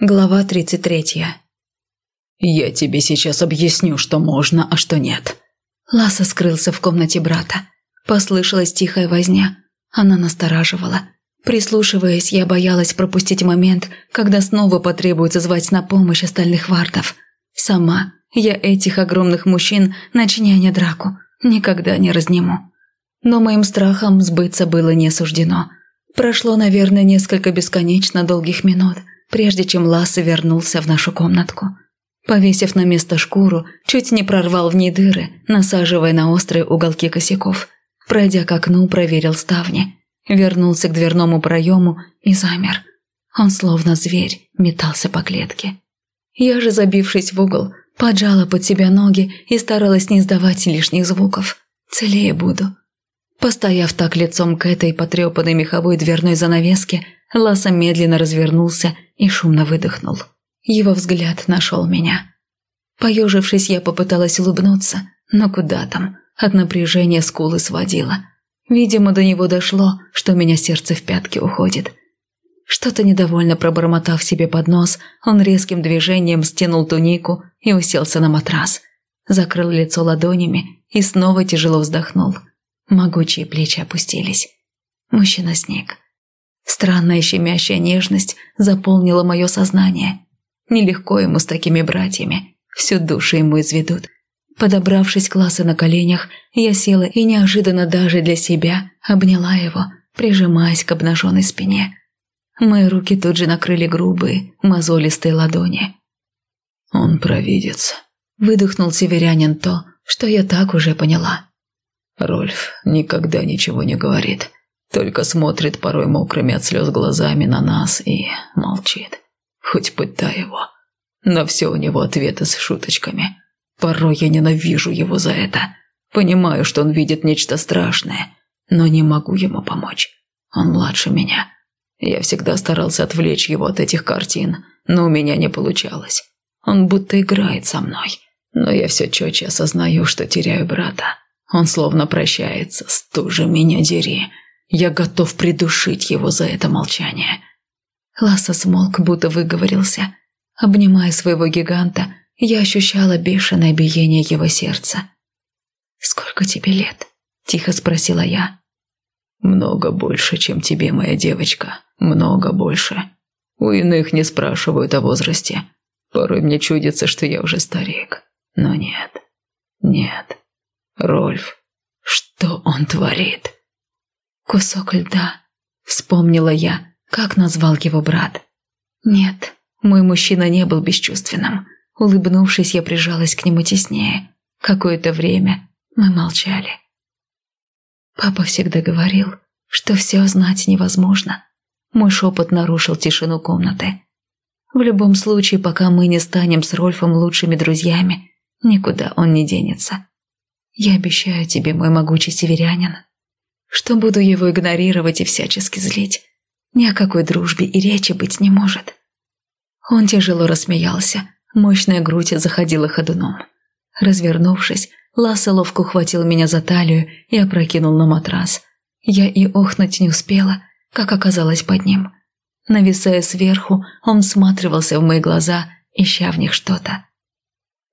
Глава 33. «Я тебе сейчас объясню, что можно, а что нет». Ласа скрылся в комнате брата. Послышалась тихая возня. Она настораживала. Прислушиваясь, я боялась пропустить момент, когда снова потребуется звать на помощь остальных вартов. Сама я этих огромных мужчин, начиняя драку, никогда не разниму. Но моим страхом сбыться было не суждено. Прошло, наверное, несколько бесконечно долгих минут – прежде чем Ласса вернулся в нашу комнатку. Повесив на место шкуру, чуть не прорвал в ней дыры, насаживая на острые уголки косяков. Пройдя к окну, проверил ставни. Вернулся к дверному проему и замер. Он словно зверь метался по клетке. Я же, забившись в угол, поджала под себя ноги и старалась не издавать лишних звуков. Целее буду. Постояв так лицом к этой потрепанной меховой дверной занавеске, Ласа медленно развернулся и шумно выдохнул. Его взгляд нашел меня. Поежившись, я попыталась улыбнуться, но куда там, от напряжения скулы сводила. Видимо, до него дошло, что у меня сердце в пятки уходит. Что-то недовольно пробормотав себе под нос, он резким движением стянул тунику и уселся на матрас. Закрыл лицо ладонями и снова тяжело вздохнул. Могучие плечи опустились. Мужчина сник. Странная щемящая нежность заполнила мое сознание. Нелегко ему с такими братьями. Всю душу ему изведут. Подобравшись к Лассе на коленях, я села и неожиданно даже для себя обняла его, прижимаясь к обнаженной спине. Мои руки тут же накрыли грубые, мозолистые ладони. «Он провидец», — выдохнул северянин то, что я так уже поняла. «Рольф никогда ничего не говорит. Только смотрит порой мокрыми от слез глазами на нас и молчит. Хоть пытай его. На все у него ответы с шуточками. Порой я ненавижу его за это. Понимаю, что он видит нечто страшное, но не могу ему помочь. Он младше меня. Я всегда старался отвлечь его от этих картин, но у меня не получалось. Он будто играет со мной. Но я все четче осознаю, что теряю брата. Он словно прощается, стужи меня дери. Я готов придушить его за это молчание. Ласса смолк, будто выговорился. Обнимая своего гиганта, я ощущала бешеное биение его сердца. «Сколько тебе лет?» – тихо спросила я. «Много больше, чем тебе, моя девочка. Много больше. У иных не спрашивают о возрасте. Порой мне чудится, что я уже старик. Но нет. Нет. Рольф, что он творит?» «Кусок льда», — вспомнила я, как назвал его брат. «Нет, мой мужчина не был бесчувственным». Улыбнувшись, я прижалась к нему теснее. Какое-то время мы молчали. Папа всегда говорил, что все знать невозможно. Мой шепот нарушил тишину комнаты. В любом случае, пока мы не станем с Рольфом лучшими друзьями, никуда он не денется. Я обещаю тебе, мой могучий северянин, что буду его игнорировать и всячески злить. Ни о какой дружбе и речи быть не может. Он тяжело рассмеялся, мощная грудь заходила ходуном. Развернувшись, Ласса ловко ухватил меня за талию и опрокинул на матрас. Я и охнуть не успела, как оказалось под ним. Нависая сверху, он всматривался в мои глаза, ища в них что-то.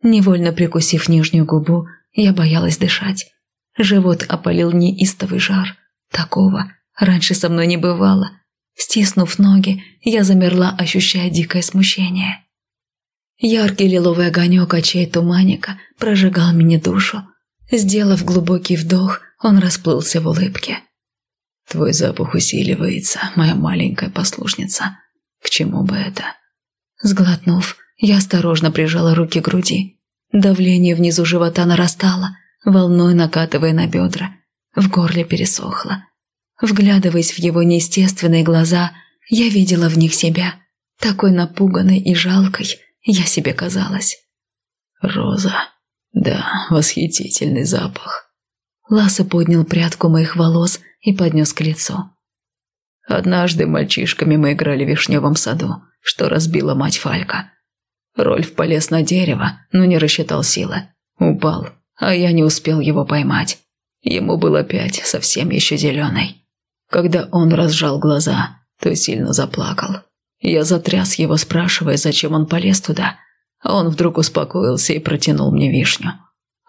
Невольно прикусив нижнюю губу, я боялась дышать. Живот опалил неистовый жар. Такого раньше со мной не бывало. Стиснув ноги, я замерла, ощущая дикое смущение. Яркий лиловый огонек очей туманика прожигал мне душу. Сделав глубокий вдох, он расплылся в улыбке. «Твой запах усиливается, моя маленькая послушница. К чему бы это?» Сглотнув, я осторожно прижала руки к груди. Давление внизу живота нарастало, волной накатывая на бедра. В горле пересохло. Вглядываясь в его неестественные глаза, я видела в них себя. Такой напуганной и жалкой я себе казалась. «Роза. Да, восхитительный запах». Ласса поднял прядку моих волос и поднес к лицу. Однажды мальчишками мы играли в вишневом саду, что разбила мать Фалька. Рольф полез на дерево, но не рассчитал силы. Упал а я не успел его поймать. Ему было пять, совсем еще зеленый. Когда он разжал глаза, то сильно заплакал. Я затряс его, спрашивая, зачем он полез туда. А он вдруг успокоился и протянул мне вишню.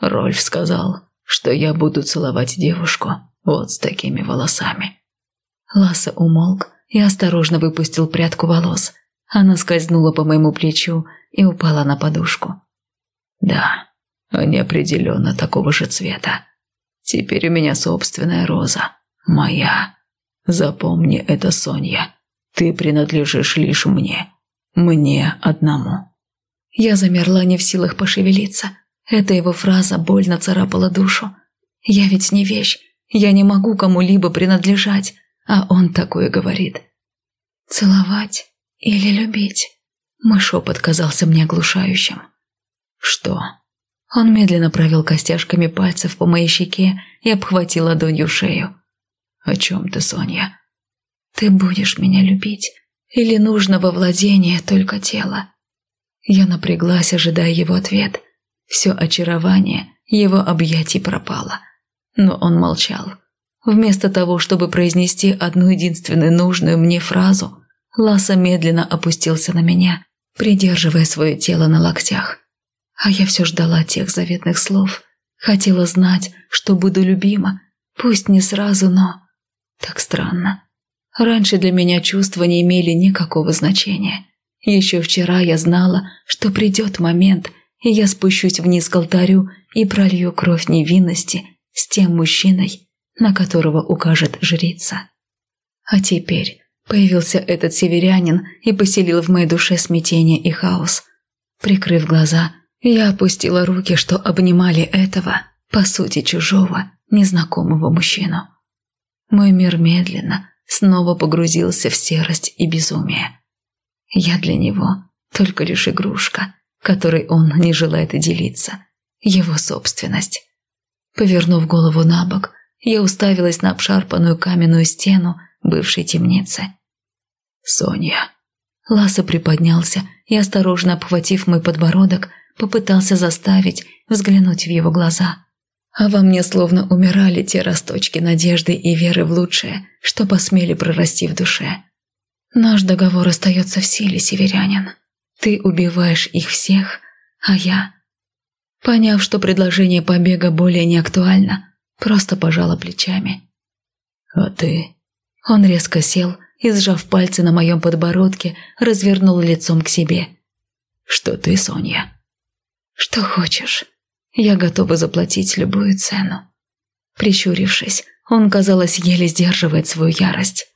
Рольф сказал, что я буду целовать девушку вот с такими волосами. Ласса умолк и осторожно выпустил прядку волос. Она скользнула по моему плечу и упала на подушку. Да, они определенно такого же цвета. Теперь у меня собственная роза. Моя. Запомни это, Соня. Ты принадлежишь лишь мне. Мне одному. Я замерла не в силах пошевелиться. Эта его фраза больно царапала душу. Я ведь не вещь. Я не могу кому-либо принадлежать. А он такое говорит. Целовать или любить? Мой шепот казался мне оглушающим. Что? Он медленно провел костяшками пальцев по моей щеке и обхватил ладонью шею. «О чем ты, Соня?» «Ты будешь меня любить? Или нужно во владение только тело?» Я напряглась, ожидая его ответ. Все очарование его объятий пропало. Но он молчал. Вместо того, чтобы произнести одну единственную нужную мне фразу, Ласа медленно опустился на меня, придерживая свое тело на локтях. А я все ждала тех заветных слов. Хотела знать, что буду любима. Пусть не сразу, но... Так странно. Раньше для меня чувства не имели никакого значения. Еще вчера я знала, что придет момент, и я спущусь вниз к алтарю и пролью кровь невинности с тем мужчиной, на которого укажет жрица. А теперь появился этот северянин и поселил в моей душе смятение и хаос. Прикрыв глаза, я опустила руки, что обнимали этого, по сути чужого, незнакомого мужчину. Мой мир медленно снова погрузился в серость и безумие. Я для него только лишь игрушка, которой он не желает делиться, его собственность. Повернув голову на бок, я уставилась на обшарпанную каменную стену бывшей темницы. «Соня». Ласа приподнялся и, осторожно обхватив мой подбородок, попытался заставить взглянуть в его глаза. А во мне словно умирали те росточки надежды и веры в лучшее, что посмели прорасти в душе. Наш договор остается в силе, северянин. Ты убиваешь их всех, а я... Поняв, что предложение побега более не актуально, просто пожала плечами. «А ты?» Он резко сел и, сжав пальцы на моем подбородке, развернул лицом к себе. «Что ты, Соня?» «Что хочешь. Я готова заплатить любую цену». Прищурившись, он, казалось, еле сдерживает свою ярость.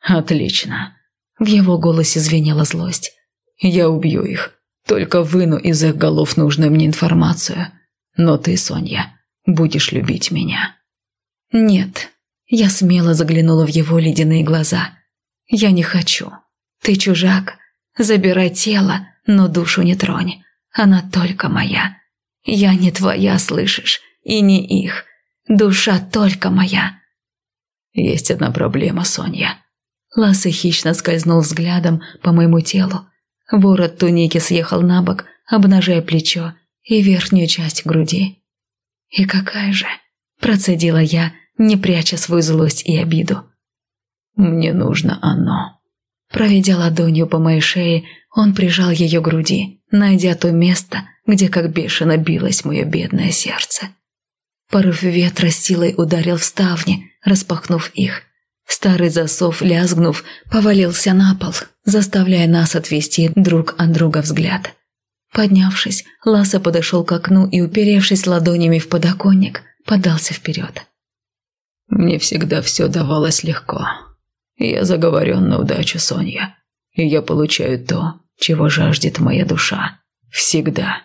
«Отлично». В его голосе звенела злость. «Я убью их. Только выну из их голов нужную мне информацию. Но ты, Соня, будешь любить меня». «Нет». Я смело заглянула в его ледяные глаза. «Я не хочу. Ты чужак. Забирай тело, но душу не тронь. Она только моя. Я не твоя, слышишь, и не их. Душа только моя. Есть одна проблема, Соня. Ласса хищно скользнул взглядом по моему телу. Ворот туники съехал на бок, обнажая плечо и верхнюю часть груди. «И какая же?» – процедила я, не пряча свою злость и обиду. «Мне нужно оно». Проведя ладонью по моей шее, он прижал ее к груди, найдя то место, где как бешено билось мое бедное сердце. Порыв ветра силой ударил в ставни, распахнув их. Старый засов, лязгнув, повалился на пол, заставляя нас отвести друг от друга взгляд. Поднявшись, Ласа подошел к окну и, уперевшись ладонями в подоконник, подался вперед. «Мне всегда все давалось легко. Я заговорен на удачу, Соня, и я получаю то, чего жаждет моя душа. Всегда.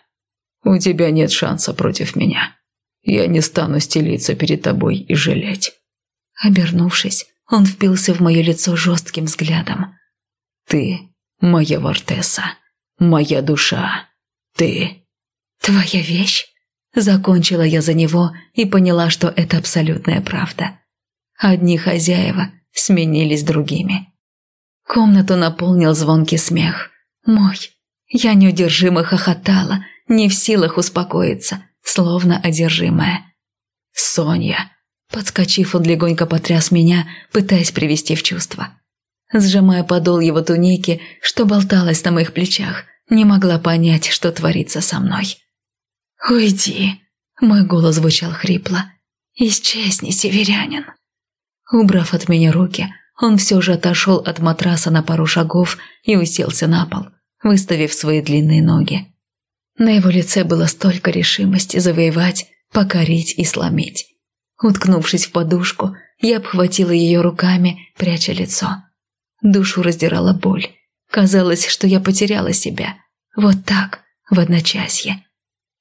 У тебя нет шанса против меня. Я не стану стелиться перед тобой и жалеть». Обернувшись, он впился в мое лицо жестким взглядом. «Ты моя Вартеса, моя душа. Ты...» «Твоя вещь?» Закончила я за него и поняла, что это абсолютная правда. Одни хозяева сменились другими. Комнату наполнил звонкий смех. Мой. Я неудержимо хохотала, не в силах успокоиться, словно одержимая. «Соня!» Подскочив, он легонько потряс меня, пытаясь привести в чувство. сжимая подол его туники, что болталось на моих плечах, не могла понять, что творится со мной. «Уйди!» – мой голос звучал хрипло. «Исчезни, северянин!» Убрав от меня руки, он все же отошел от матраса на пару шагов и уселся на пол, выставив свои длинные ноги. На его лице было столько решимости завоевать, покорить и сломить. Уткнувшись в подушку, я обхватила ее руками, пряча лицо. Душу раздирала боль. Казалось, что я потеряла себя. Вот так, в одночасье.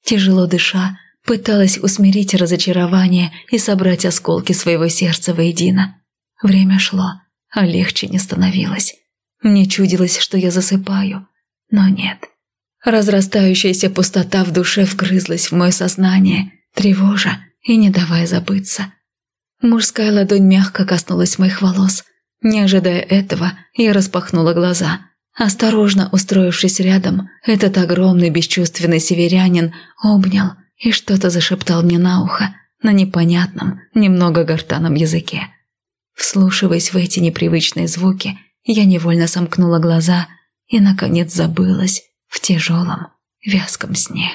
Тяжело дыша, пыталась усмирить разочарование и собрать осколки своего сердца воедино. Время шло, а легче не становилось. Мне чудилось, что я засыпаю, но нет. Разрастающаяся пустота в душе вгрызлась в мое сознание, тревожа и не давая забыться. Мужская ладонь мягко коснулась моих волос. Не ожидая этого, я распахнула глаза. Осторожно устроившись рядом, этот огромный бесчувственный северянин обнял и что-то зашептал мне на ухо на непонятном, немного гортанном языке. Вслушиваясь в эти непривычные звуки, я невольно сомкнула глаза и, наконец, забылась в тяжелом, вязком сне.